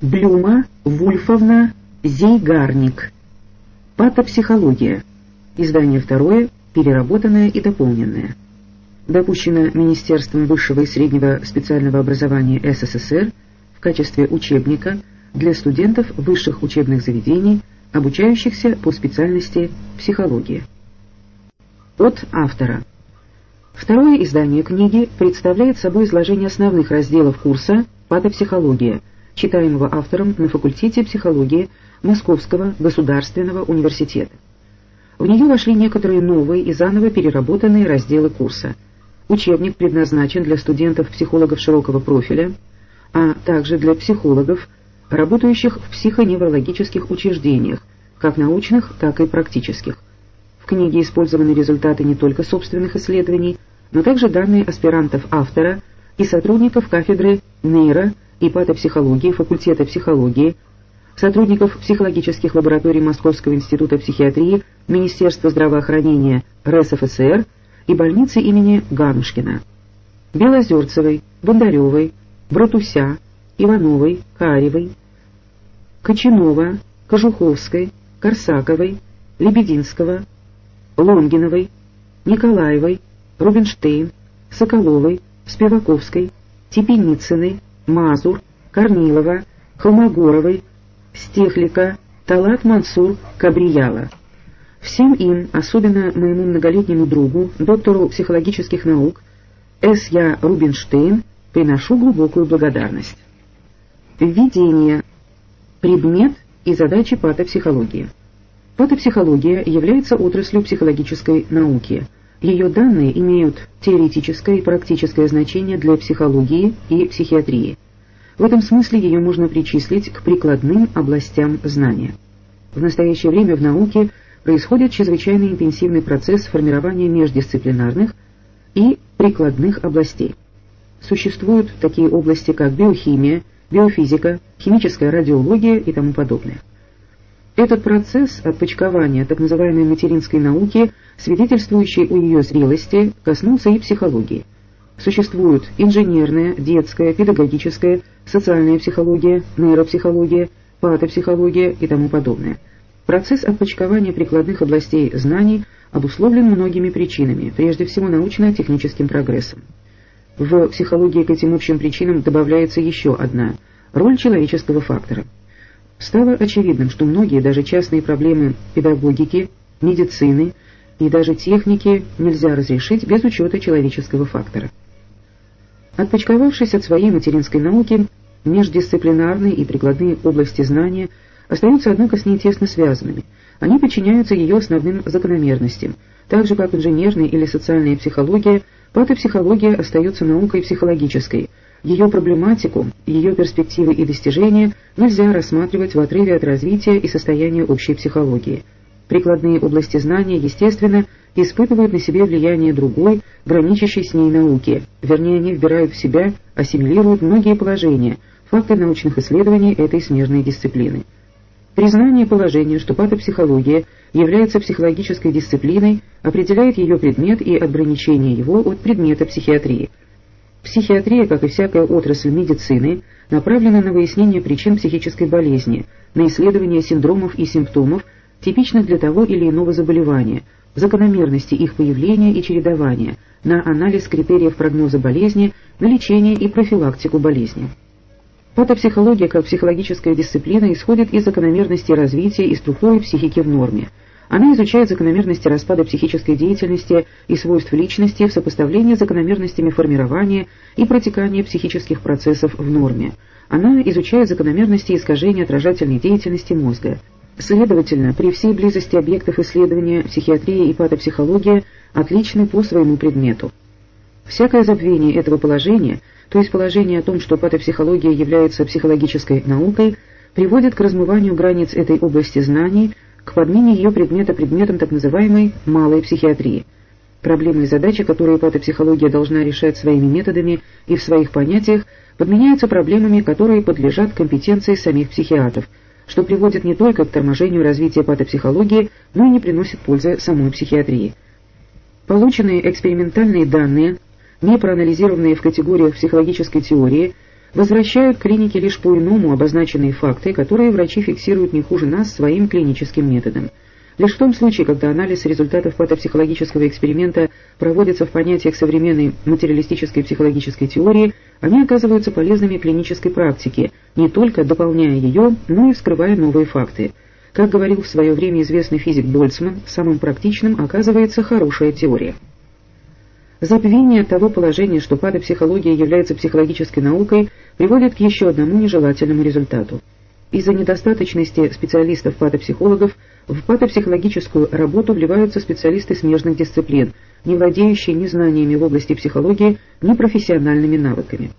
Блюма Вульфовна Зейгарник. Патопсихология. Издание второе, переработанное и дополненное. Допущено Министерством высшего и среднего специального образования СССР в качестве учебника для студентов высших учебных заведений, обучающихся по специальности психология. От автора. Второе издание книги представляет собой изложение основных разделов курса «Патопсихология», читаемого автором на факультете психологии Московского государственного университета. В нее вошли некоторые новые и заново переработанные разделы курса. Учебник предназначен для студентов-психологов широкого профиля, а также для психологов, работающих в психоневрологических учреждениях, как научных, так и практических. В книге использованы результаты не только собственных исследований, но также данные аспирантов автора и сотрудников кафедры нейро- и патопсихологии факультета психологии, сотрудников психологических лабораторий Московского института психиатрии, Министерства здравоохранения РСФСР и больницы имени Ганушкина. Белозерцевой, Бондаревой, Братуся, Ивановой, Каревой, Кочанова, Кожуховской, Корсаковой, Лебединского, Лонгиновой, Николаевой, Рубинштейн, Соколовой, Спиваковской, Тепеницыной, Мазур, Корнилова, Холмогоровой, Стехлика, Талат Мансур, Кабрияла. Всем им, особенно моему многолетнему другу, доктору психологических наук, С. Я. Рубинштейн, приношу глубокую благодарность. Введение. Предмет и задачи патопсихологии. Патопсихология является отраслью психологической науки – ее данные имеют теоретическое и практическое значение для психологии и психиатрии. В этом смысле ее можно причислить к прикладным областям знания. В настоящее время в науке происходит чрезвычайно интенсивный процесс формирования междисциплинарных и прикладных областей. Существуют такие области, как биохимия, биофизика, химическая радиология и тому подобное. Этот процесс отпочкования так называемой материнской науки, свидетельствующий о ее зрелости, коснулся и психологии. Существуют инженерная, детская, педагогическая, социальная психология, нейропсихология, патопсихология и тому подобное. Процесс отпочкования прикладных областей знаний обусловлен многими причинами, прежде всего научно-техническим прогрессом. В психологии к этим общим причинам добавляется еще одна – роль человеческого фактора – Стало очевидным, что многие даже частные проблемы педагогики, медицины и даже техники нельзя разрешить без учета человеческого фактора. Отпочковавшись от своей материнской науки, междисциплинарные и прикладные области знания остаются, однако, с ней тесно связанными. Они подчиняются ее основным закономерностям. Так же, как инженерная или социальная психология, патопсихология остается наукой психологической – ее проблематику, ее перспективы и достижения нельзя рассматривать в отрыве от развития и состояния общей психологии. Прикладные области знания, естественно, испытывают на себе влияние другой, граничащей с ней науки, вернее, они вбирают в себя, ассимилируют многие положения, факты научных исследований этой смежной дисциплины. Признание положения, что патопсихология является психологической дисциплиной, определяет ее предмет и отграничение его от предмета психиатрии – Психиатрия, как и всякая отрасль медицины, направлена на выяснение причин психической болезни, на исследование синдромов и симптомов, типичных для того или иного заболевания, закономерности их появления и чередования, на анализ критериев прогноза болезни, на лечение и профилактику болезни. Патопсихология как психологическая дисциплина исходит из закономерностей развития и структуры психики в норме – она изучает закономерности распада психической деятельности и свойств личности в сопоставлении с закономерностями формирования и протекания психических процессов в норме. Она изучает закономерности искажения отражательной деятельности мозга. Следовательно, при всей близости объектов исследования психиатрия и патопсихология отличны по своему предмету. Всякое забвение этого положения, то есть положение о том, что патопсихология является психологической наукой, приводит к размыванию границ этой области знаний – к подмене ее предмета предметом так называемой «малой психиатрии». Проблемы и задачи, которые патопсихология должна решать своими методами и в своих понятиях, подменяются проблемами, которые подлежат компетенции самих психиатров, что приводит не только к торможению развития патопсихологии, но и не приносит пользы самой психиатрии. Полученные экспериментальные данные, не проанализированные в категориях психологической теории, возвращают клинике лишь по-иному обозначенные факты, которые врачи фиксируют не хуже нас своим клиническим методом. Лишь в том случае, когда анализ результатов патопсихологического эксперимента проводится в понятиях современной материалистической психологической теории, они оказываются полезными клинической практике, не только дополняя ее, но и вскрывая новые факты. Как говорил в свое время известный физик Больцман, самым практичным оказывается хорошая теория. Забвение того положения, что патопсихология является психологической наукой, приводит к еще одному нежелательному результату. Из-за недостаточности специалистов-патопсихологов в патопсихологическую работу вливаются специалисты смежных дисциплин, не владеющие ни знаниями в области психологии, ни профессиональными навыками.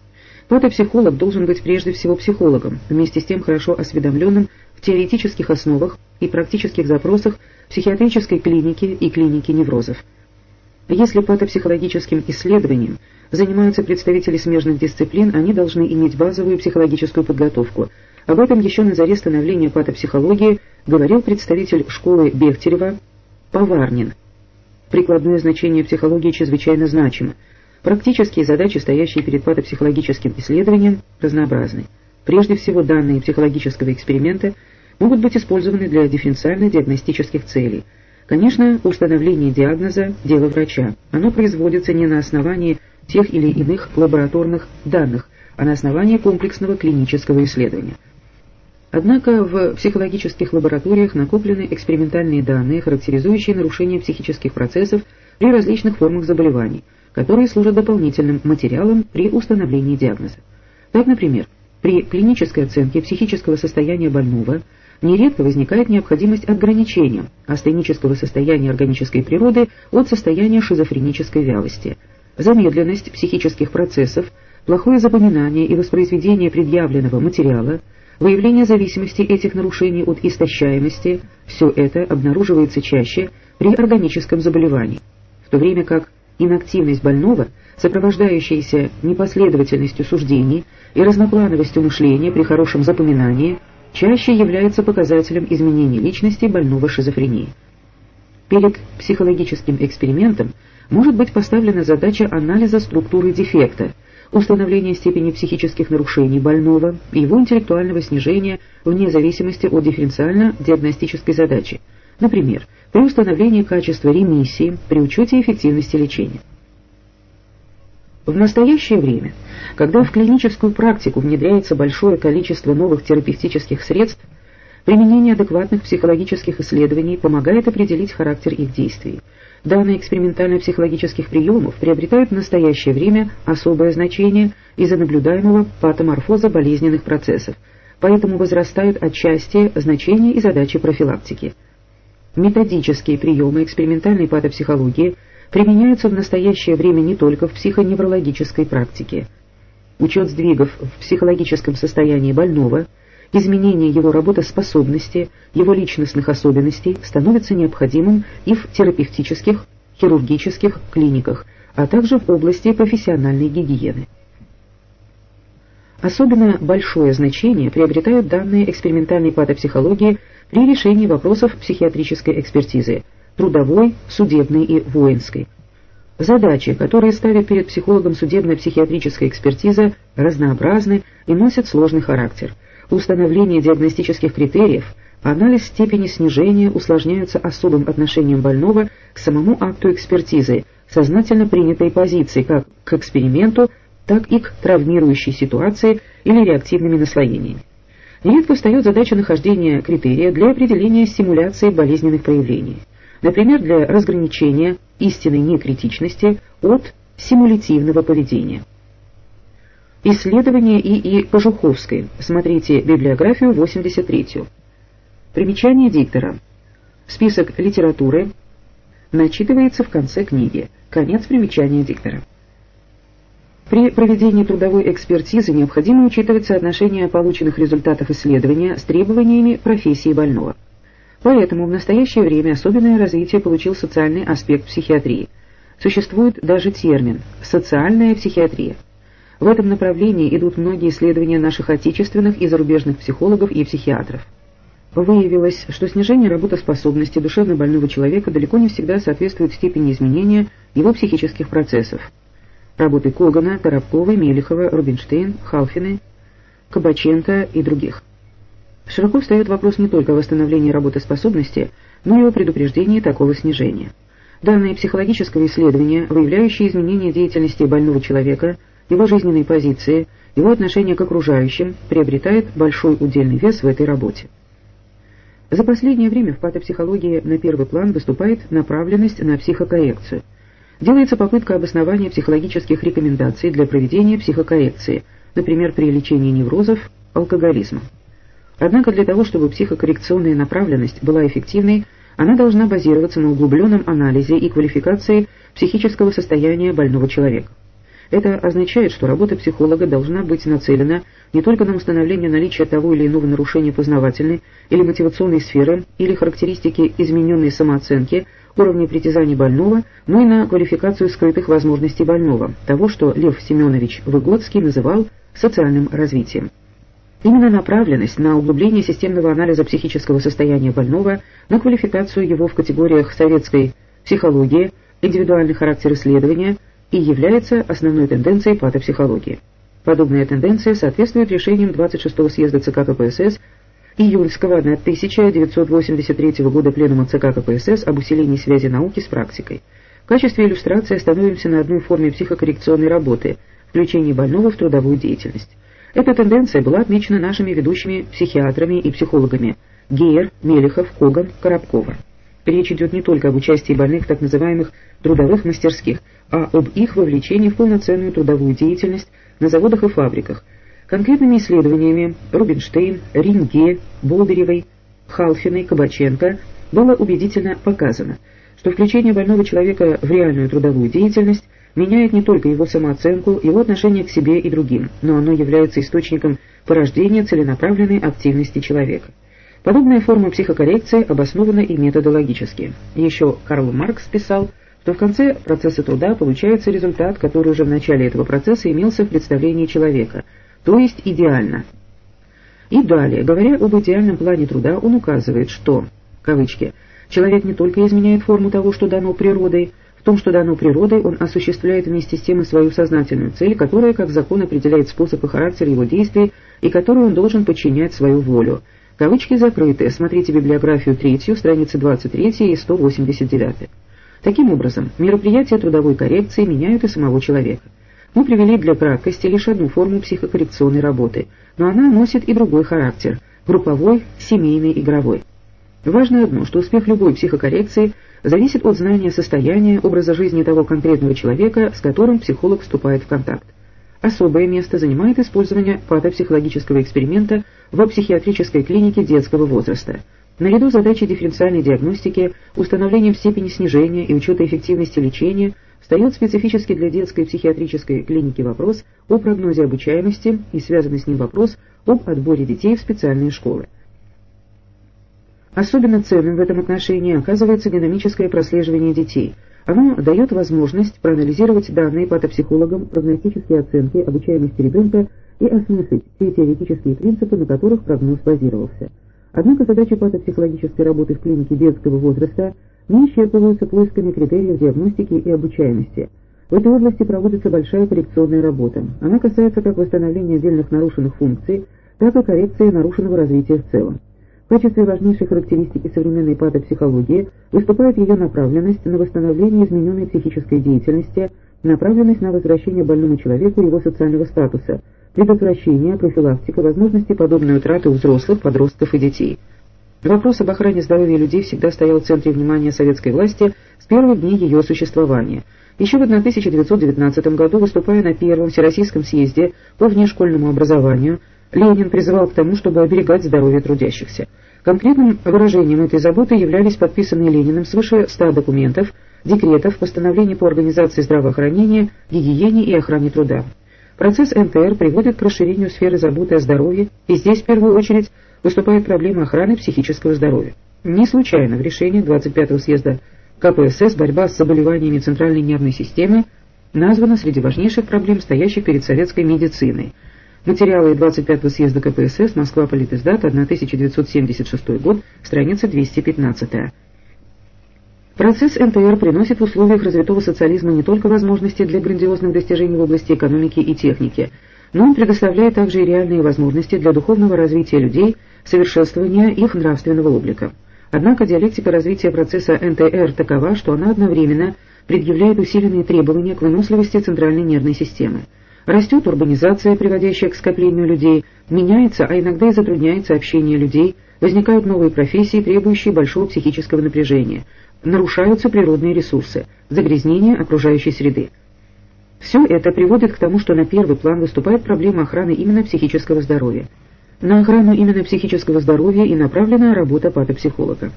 Патопсихолог должен быть прежде всего психологом, вместе с тем хорошо осведомленным в теоретических основах и практических запросах психиатрической клиники и клиники неврозов. Если патопсихологическим исследованием занимаются представители смежных дисциплин, они должны иметь базовую психологическую подготовку. Об этом еще на заре становления патопсихологии говорил представитель школы Бехтерева Поварнин. Прикладное значение психологии чрезвычайно значимо. Практические задачи, стоящие перед патопсихологическим исследованием, разнообразны. Прежде всего, данные психологического эксперимента могут быть использованы для дифференциально-диагностических целей – Конечно, установление диагноза – дело врача. Оно производится не на основании тех или иных лабораторных данных, а на основании комплексного клинического исследования. Однако в психологических лабораториях накоплены экспериментальные данные, характеризующие нарушение психических процессов при различных формах заболеваний, которые служат дополнительным материалом при установлении диагноза. Так, например, при клинической оценке психического состояния больного – нередко возникает необходимость ограничения астенического состояния органической природы от состояния шизофренической вялости. Замедленность психических процессов, плохое запоминание и воспроизведение предъявленного материала, выявление зависимости этих нарушений от истощаемости – все это обнаруживается чаще при органическом заболевании, в то время как инактивность больного, сопровождающаяся непоследовательностью суждений и разноплановостью мышления при хорошем запоминании – чаще является показателем изменений личности больного шизофренией. Перед психологическим экспериментом может быть поставлена задача анализа структуры дефекта, установления степени психических нарушений больного и его интеллектуального снижения вне зависимости от дифференциально-диагностической задачи, например, при установлении качества ремиссии при учете эффективности лечения. В настоящее время, когда в клиническую практику внедряется большое количество новых терапевтических средств, применение адекватных психологических исследований помогает определить характер их действий. Данные экспериментально-психологических приемов приобретают в настоящее время особое значение из-за наблюдаемого патоморфоза болезненных процессов, поэтому возрастают отчасти значения и задачи профилактики. Методические приемы экспериментальной патопсихологии – применяются в настоящее время не только в психоневрологической практике. Учет сдвигов в психологическом состоянии больного, изменение его работоспособности, его личностных особенностей становится необходимым и в терапевтических, хирургических клиниках, а также в области профессиональной гигиены. Особенно большое значение приобретают данные экспериментальной патопсихологии при решении вопросов психиатрической экспертизы – трудовой, судебной и воинской. Задачи, которые ставит перед психологом судебная психиатрическая экспертиза, разнообразны и носят сложный характер. Установление диагностических критериев, анализ степени снижения усложняются особым отношением больного к самому акту экспертизы, сознательно принятой позиции как к эксперименту, так и к травмирующей ситуации или реактивными наслоениями. Нередко встает задача нахождения критерия для определения стимуляции болезненных проявлений например, для разграничения истинной некритичности от симулятивного поведения. Исследование И.И. Кожуховской. Смотрите библиографию 83. Примечание диктора. Список литературы начитывается в конце книги. Конец примечания диктора. При проведении трудовой экспертизы необходимо учитывать соотношение полученных результатов исследования с требованиями профессии больного. Поэтому в настоящее время особенное развитие получил социальный аспект психиатрии. Существует даже термин «социальная психиатрия». В этом направлении идут многие исследования наших отечественных и зарубежных психологов и психиатров. Выявилось, что снижение работоспособности душевно больного человека далеко не всегда соответствует степени изменения его психических процессов. Работы Когана, Коробковой, Мелехова, Рубинштейн, Халфины Кабаченко и других. Широко встает вопрос не только о восстановлении работоспособности, но и о предупреждении такого снижения. Данные психологического исследования, выявляющие изменения деятельности больного человека, его жизненной позиции, его отношение к окружающим, приобретают большой удельный вес в этой работе. За последнее время в патопсихологии на первый план выступает направленность на психокоррекцию. Делается попытка обоснования психологических рекомендаций для проведения психокоррекции, например, при лечении неврозов, алкоголизма. Однако для того, чтобы психокоррекционная направленность была эффективной, она должна базироваться на углубленном анализе и квалификации психического состояния больного человека. Это означает, что работа психолога должна быть нацелена не только на установление наличия того или иного нарушения познавательной или мотивационной сферы или характеристики измененной самооценки, уровня притязаний больного, но и на квалификацию скрытых возможностей больного, того, что Лев Семенович Выгодский называл социальным развитием. Именно направленность на углубление системного анализа психического состояния больного, на квалификацию его в категориях советской психологии, индивидуальный характер исследования и является основной тенденцией патопсихологии. Подобная тенденция соответствует решениям 26-го съезда ЦК КПСС июльского 1983 года Пленума ЦК КПСС об усилении связи науки с практикой. В качестве иллюстрации остановимся на одной форме психокоррекционной работы – включении больного в трудовую деятельность. Эта тенденция была отмечена нашими ведущими психиатрами и психологами Гейер, Мелехов, Коган, Коробкова. Речь идет не только об участии больных в так называемых трудовых мастерских, а об их вовлечении в полноценную трудовую деятельность на заводах и фабриках. Конкретными исследованиями Рубинштейн, Ринге, Болдыревой, Халфиной, Кабаченко было убедительно показано, что включение больного человека в реальную трудовую деятельность меняет не только его самооценку, его отношение к себе и другим, но оно является источником порождения целенаправленной активности человека. Подобная форма психокоррекции обоснована и методологически. Еще Карл Маркс писал, что в конце процесса труда получается результат, который уже в начале этого процесса имелся в представлении человека, то есть идеально. И далее, говоря об идеальном плане труда, он указывает, что, кавычки, человек не только изменяет форму того, что дано природой, том, что дано природой, он осуществляет вместе с тем и свою сознательную цель, которая, как закон, определяет способ и характер его действий, и которую он должен подчинять свою волю. Кавычки закрыты. Смотрите библиографию третью, страницы 23 и 189. Таким образом, мероприятия трудовой коррекции меняют и самого человека. Мы привели для краткости лишь одну форму психокоррекционной работы, но она носит и другой характер – групповой, семейный, игровой. Важно одно, что успех любой психокоррекции зависит от знания состояния, образа жизни того конкретного человека, с которым психолог вступает в контакт. Особое место занимает использование патопсихологического эксперимента в психиатрической клинике детского возраста. Наряду с задачей дифференциальной диагностики, установлением степени снижения и учета эффективности лечения встает специфически для детской психиатрической клиники вопрос о прогнозе обучаемости и связанный с ним вопрос об отборе детей в специальные школы. Особенно ценным в этом отношении оказывается динамическое прослеживание детей. Оно дает возможность проанализировать данные патопсихологам, прогностические оценки обучаемости ребенка и осмыслить те теоретические принципы, на которых прогноз базировался. Однако задачи патопсихологической работы в клинике детского возраста не исчерпываются поисками критериев диагностики и обучаемости. В этой области проводится большая коррекционная работа. Она касается как восстановления отдельных нарушенных функций, так и коррекции нарушенного развития в целом. В качестве важнейшей характеристики современной патопсихологии выступает ее направленность на восстановление измененной психической деятельности, направленность на возвращение больному человеку его социального статуса, предотвращение, профилактика, возможности подобной утраты у взрослых, подростков и детей. Вопрос об охране здоровья людей всегда стоял в центре внимания советской власти с первых дней ее существования. Еще в 1919 году, выступая на Первом Всероссийском съезде по внешкольному образованию, Ленин призывал к тому, чтобы оберегать здоровье трудящихся. Конкретным выражением этой заботы являлись подписанные Лениным свыше 100 документов, декретов, постановлений по организации здравоохранения, гигиене и охране труда. Процесс НТР приводит к расширению сферы заботы о здоровье, и здесь в первую очередь выступает проблема охраны психического здоровья. Не случайно в решении 25-го съезда КПСС борьба с заболеваниями центральной нервной системы названа среди важнейших проблем, стоящих перед советской медициной – Материалы 25-го съезда КПСС, Москва, Политиздат, 1976 год, страница 215. Процесс НТР приносит в условиях развитого социализма не только возможности для грандиозных достижений в области экономики и техники, но он предоставляет также и реальные возможности для духовного развития людей, совершенствования их нравственного облика. Однако диалектика развития процесса НТР такова, что она одновременно предъявляет усиленные требования к выносливости центральной нервной системы. Растет урбанизация, приводящая к скоплению людей, меняется, а иногда и затрудняется общение людей, возникают новые профессии, требующие большого психического напряжения, нарушаются природные ресурсы, загрязнение окружающей среды. Все это приводит к тому, что на первый план выступает проблема охраны именно психического здоровья. На охрану именно психического здоровья и направлена работа патопсихолога.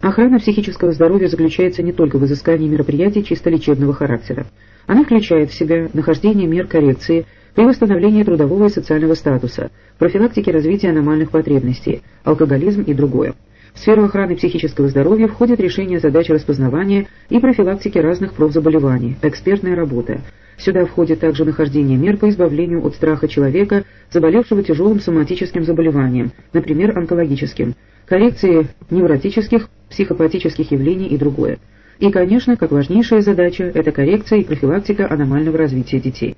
Охрана психического здоровья заключается не только в изыскании мероприятий чисто лечебного характера. Она включает в себя нахождение мер коррекции при восстановлении трудового и социального статуса, профилактике развития аномальных потребностей, алкоголизм и другое. В сферу охраны психического здоровья входит решение задач распознавания и профилактики разных профзаболеваний, экспертная работа. Сюда входит также нахождение мер по избавлению от страха человека, заболевшего тяжелым соматическим заболеванием, например, онкологическим, коррекции невротических, психопатических явлений и другое. И, конечно, как важнейшая задача – это коррекция и профилактика аномального развития детей.